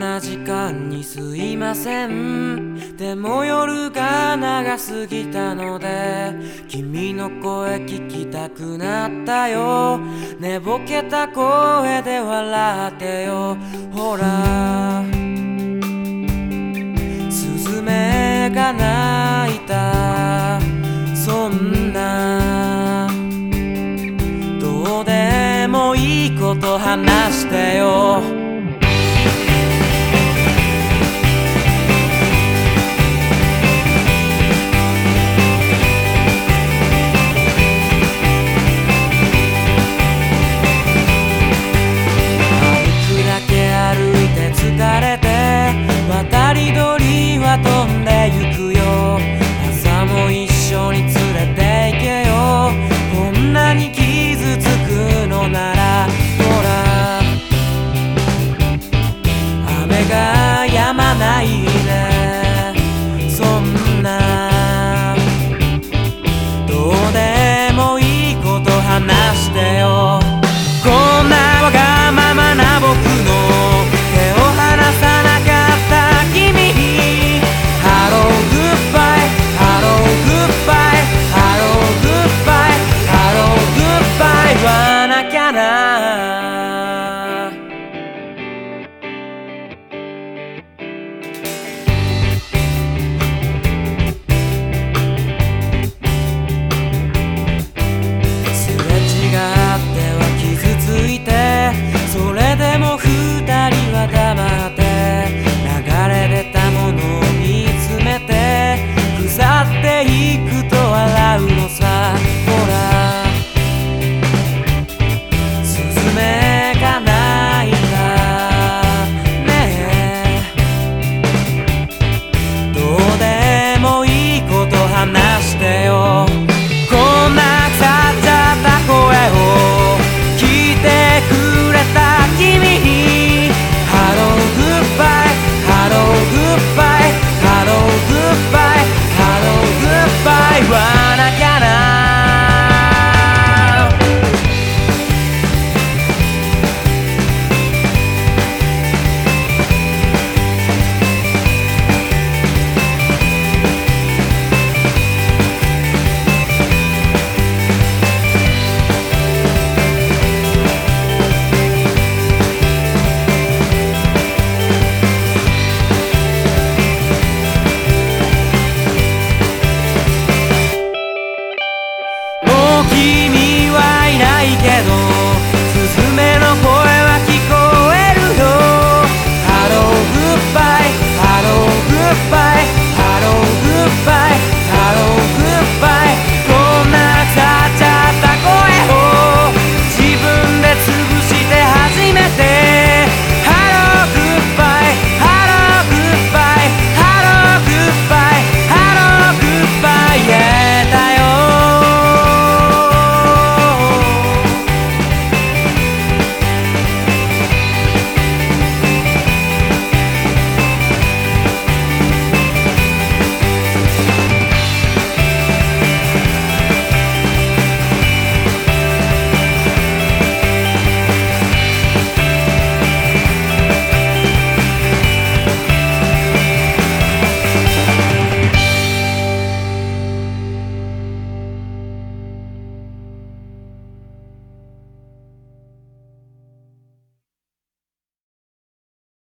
な時間にすいません。でも夜が長すぎたので君の声聞きたくなったよ。寝ぼけた声で笑ってよ。ほら。スズメが鳴いた。そんな。どうでもいいこと話してよ。ゆくよ